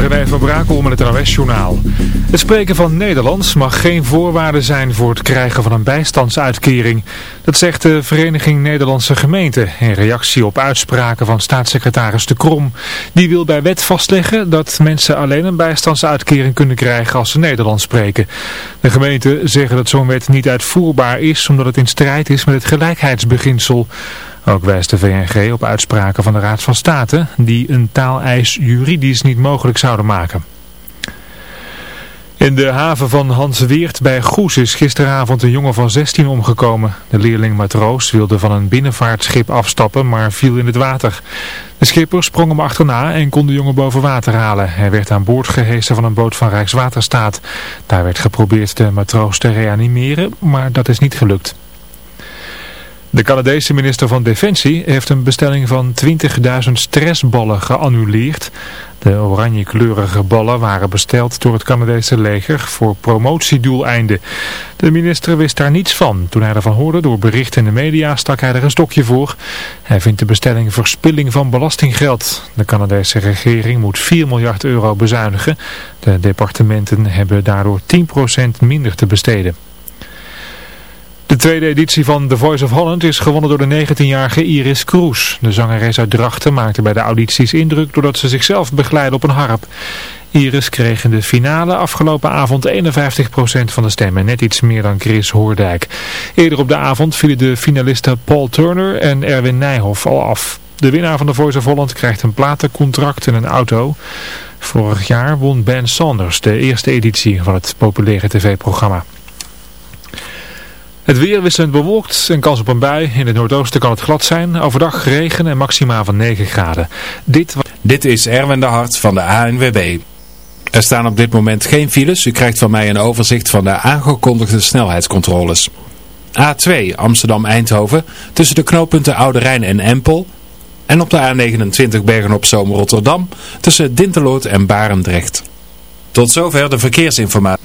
René van Brakel met het NOS-journaal. Het spreken van Nederlands mag geen voorwaarde zijn voor het krijgen van een bijstandsuitkering. Dat zegt de Vereniging Nederlandse Gemeenten in reactie op uitspraken van staatssecretaris De Krom. Die wil bij wet vastleggen dat mensen alleen een bijstandsuitkering kunnen krijgen als ze Nederlands spreken. De gemeenten zeggen dat zo'n wet niet uitvoerbaar is omdat het in strijd is met het gelijkheidsbeginsel. Ook wijst de VNG op uitspraken van de Raad van State die een taaleis juridisch niet mogelijk zouden maken. In de haven van Hans Weert bij Goes is gisteravond een jongen van 16 omgekomen. De leerling matroos wilde van een binnenvaartschip afstappen, maar viel in het water. De schipper sprong hem achterna en kon de jongen boven water halen. Hij werd aan boord gehesen van een boot van Rijkswaterstaat. Daar werd geprobeerd de matroos te reanimeren, maar dat is niet gelukt. De Canadese minister van Defensie heeft een bestelling van 20.000 stressballen geannuleerd. De oranje-kleurige ballen waren besteld door het Canadese leger voor promotiedoeleinden. De minister wist daar niets van. Toen hij ervan hoorde door berichten in de media stak hij er een stokje voor. Hij vindt de bestelling verspilling van belastinggeld. De Canadese regering moet 4 miljard euro bezuinigen. De departementen hebben daardoor 10% minder te besteden. De tweede editie van The Voice of Holland is gewonnen door de 19-jarige Iris Kroes. De zangeres uit Drachten maakte bij de audities indruk doordat ze zichzelf begeleidde op een harp. Iris kreeg in de finale afgelopen avond 51% van de stemmen, net iets meer dan Chris Hoordijk. Eerder op de avond vielen de finalisten Paul Turner en Erwin Nijhoff al af. De winnaar van The Voice of Holland krijgt een platencontract en een auto. Vorig jaar won Ben Saunders de eerste editie van het populaire tv-programma. Het weer wisselend bewolkt en kans op een bui. In het noordoosten kan het glad zijn. Overdag regen en maxima van 9 graden. Dit, dit is Erwin de Hart van de ANWB. Er staan op dit moment geen files. U krijgt van mij een overzicht van de aangekondigde snelheidscontroles. A2 Amsterdam-Eindhoven tussen de knooppunten Oude Rijn en Empel. En op de A29 Bergen-op-Zoom Rotterdam tussen Dinteloord en Barendrecht. Tot zover de verkeersinformatie.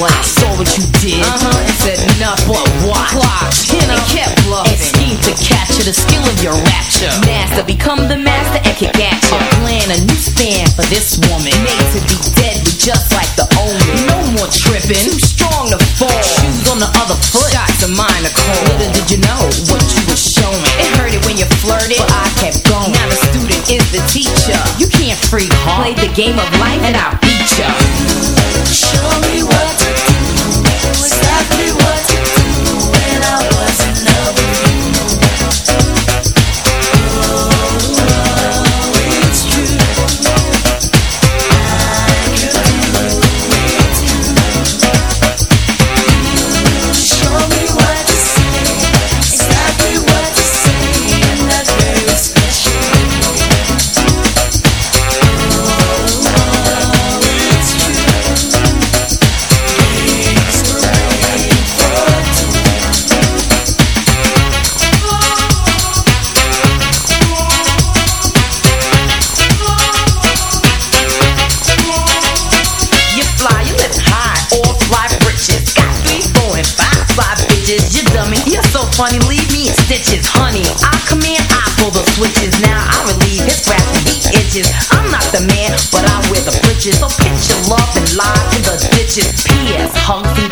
I saw what you did, uh-huh. and said enough but what? Clocked, you and kept bluffing. And schemed to capture the skill of your rapture. Master, become the master and kick at you. A plan, a new span for this woman. Made to be deadly, just like the omen. No more tripping, too strong to fall. Shoes on the other foot, shots of mine are cold. Little did you know what you were showing. It hurted when you flirted, but I kept going. Now the student is the teacher. You can't free heart. Play the game of life and I beat ya. The. So pitch your love and lie in the ditches. P.S. And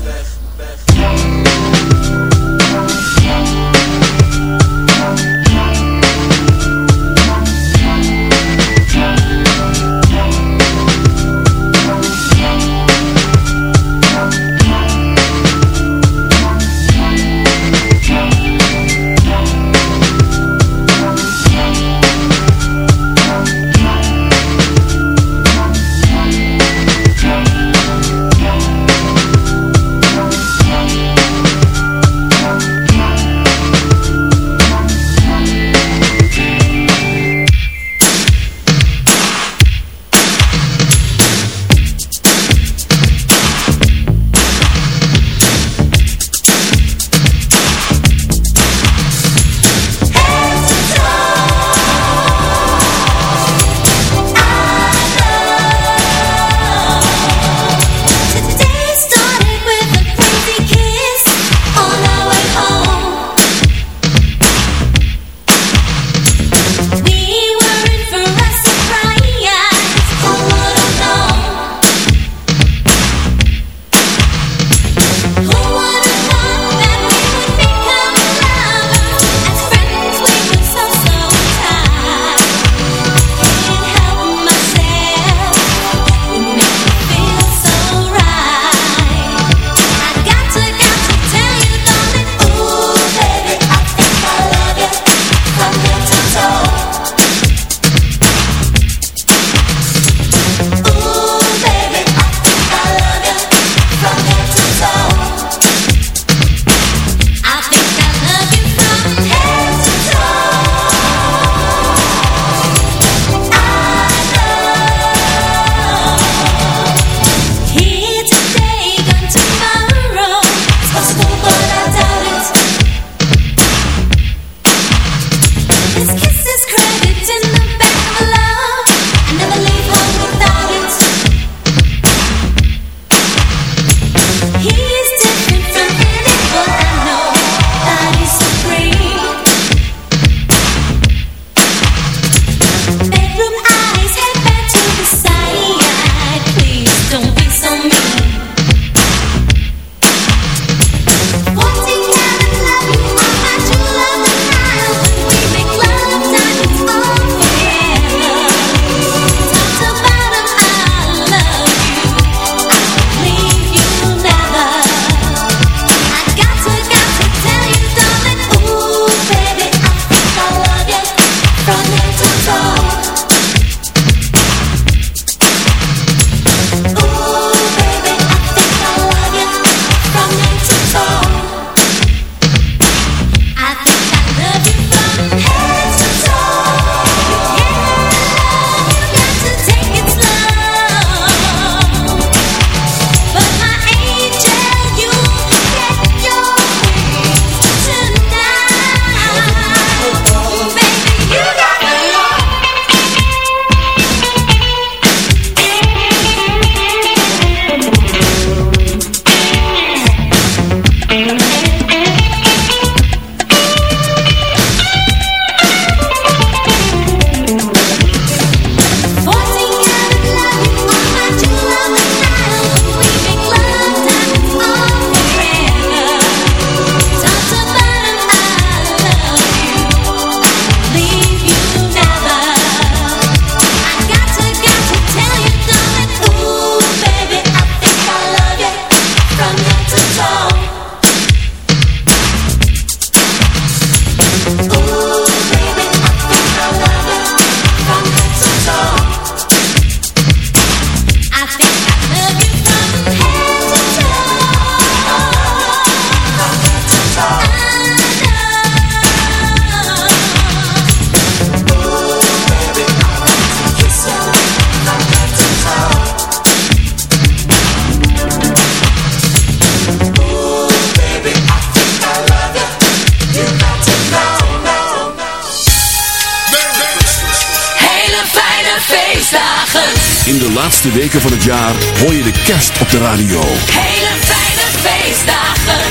het jaar hoor je de kerst op de radio. Hele fijne feestdagen.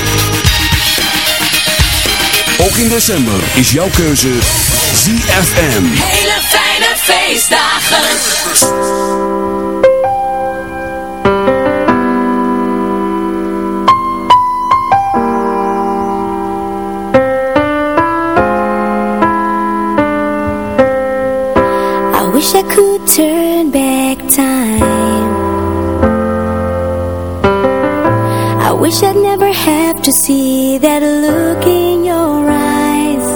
Ook in december is jouw keuze ZFM. Hele fijne feestdagen. I wish I could turn back time see that look in your eyes.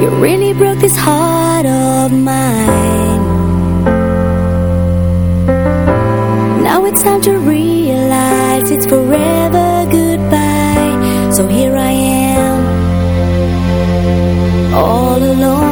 You really broke this heart of mine. Now it's time to realize it's forever goodbye. So here I am All alone.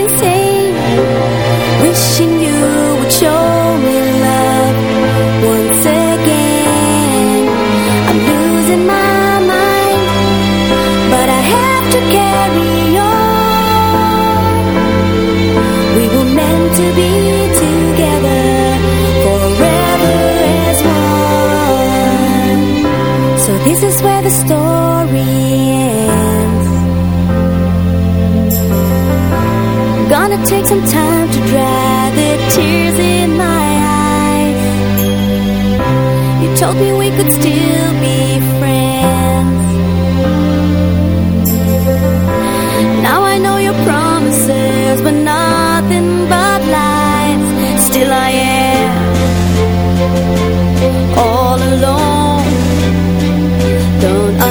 This is where the story ends. Gonna take some time to dry the tears in my eyes. You told me we could still.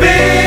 be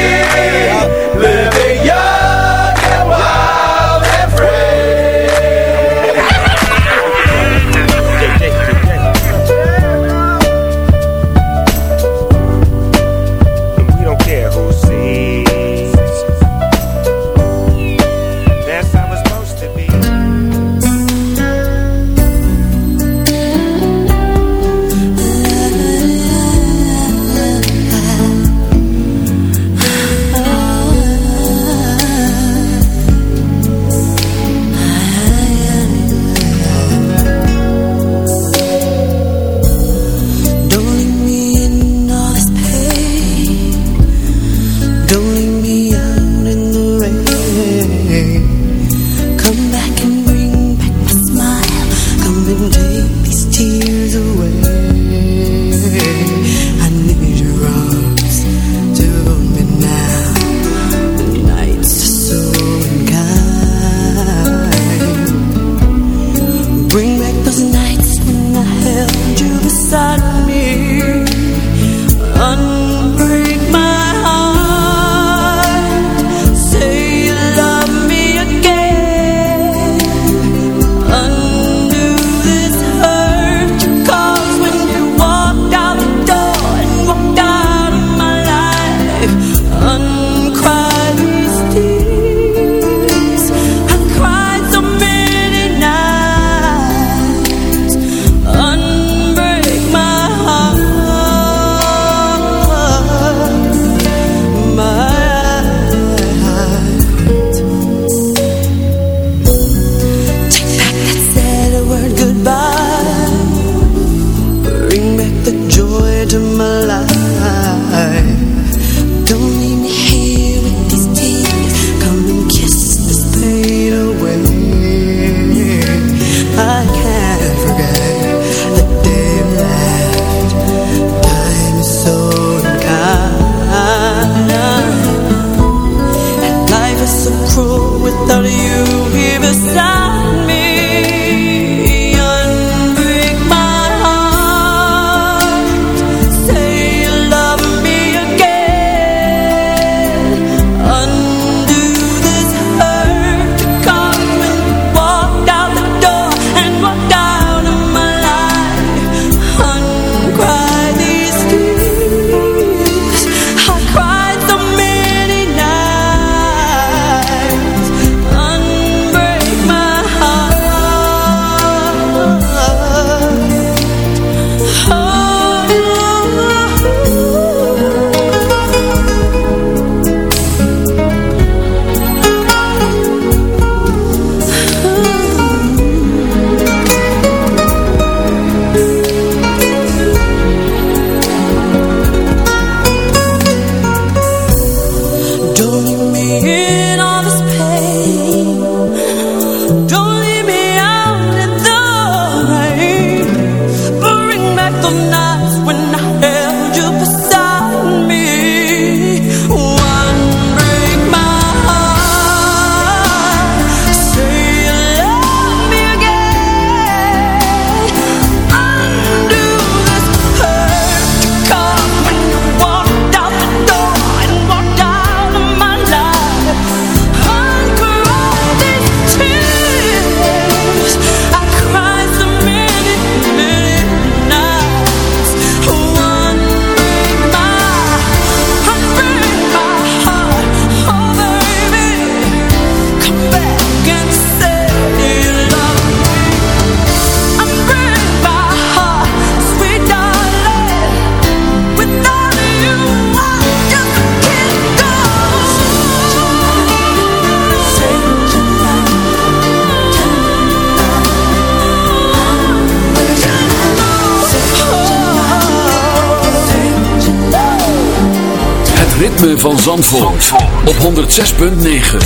Zandvoort op 106.9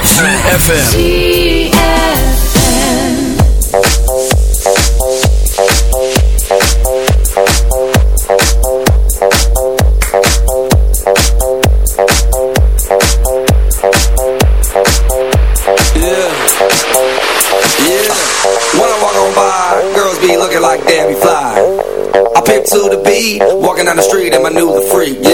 FM Like damn, fly. I to the beat, walking down the street, and I knew the freak. Yeah.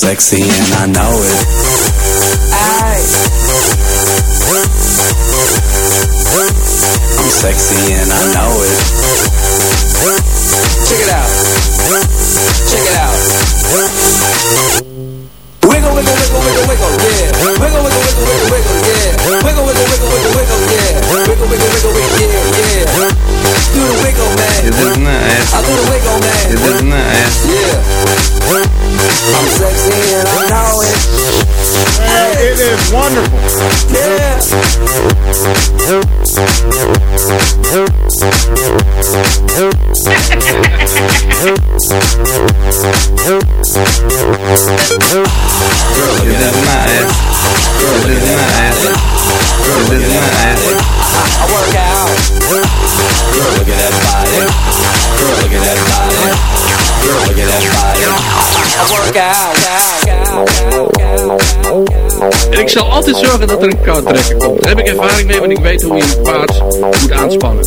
sexy and I know it. Aye. I'm sexy and I know it. Check it out. Check it out. Wiggle, wiggle, wiggle, wiggle, wiggle, yeah. Wiggle, wiggle, wiggle, wiggle, wiggle, yeah. Wiggle, wiggle, wiggle, wiggle, wiggle, yeah. Wiggle, wiggle, wiggle, wiggle, yeah, yeah. Do the wiggle, man. Dit is nice. I do the wiggle, man. Dit is nice. Yeah. I'm sexy and I know it. It is wonderful. Yeah. Ik zal altijd zorgen dat er een koudtrekker komt. Daar heb ik ervaring mee, want ik weet hoe je een paard moet aanspannen.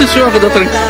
aconteceu a roda tranquila.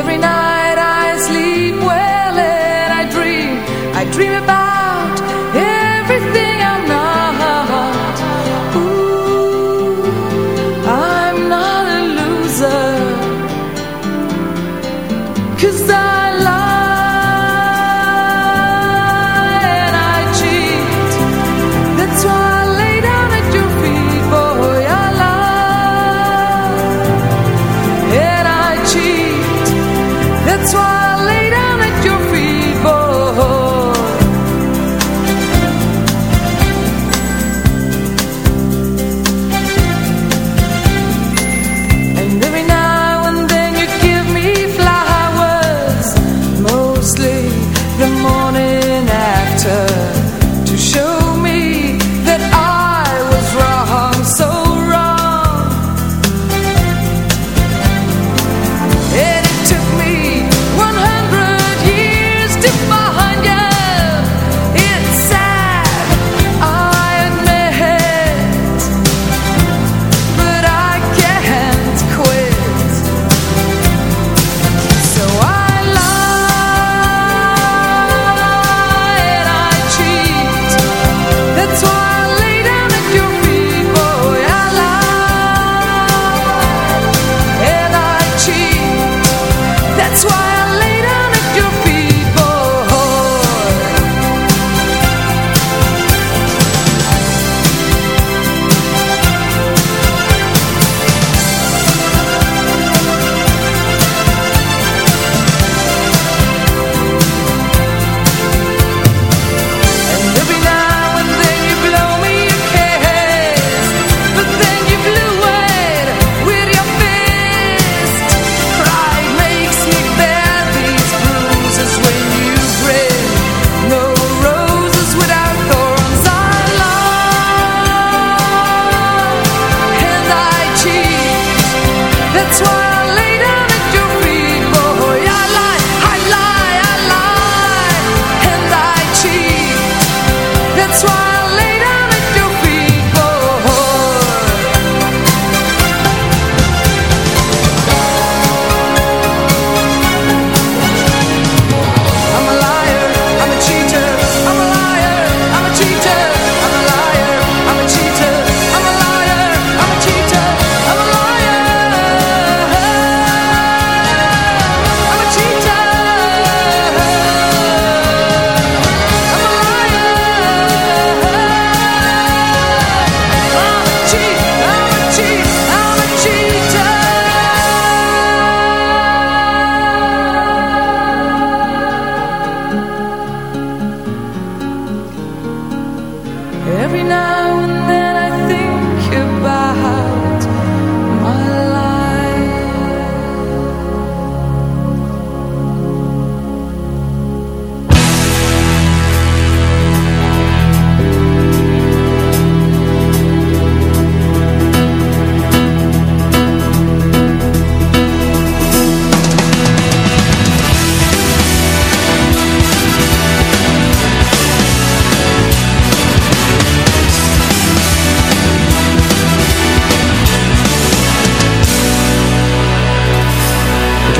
every night.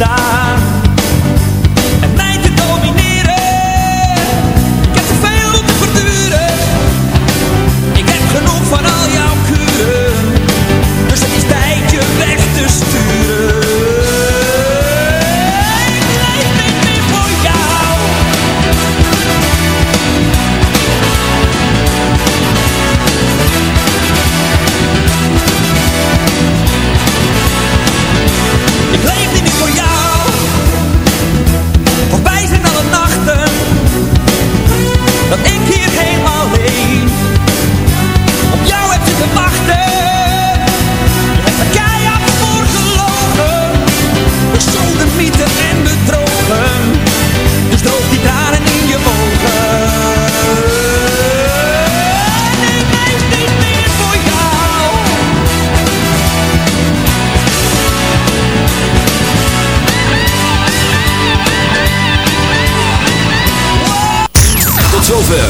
está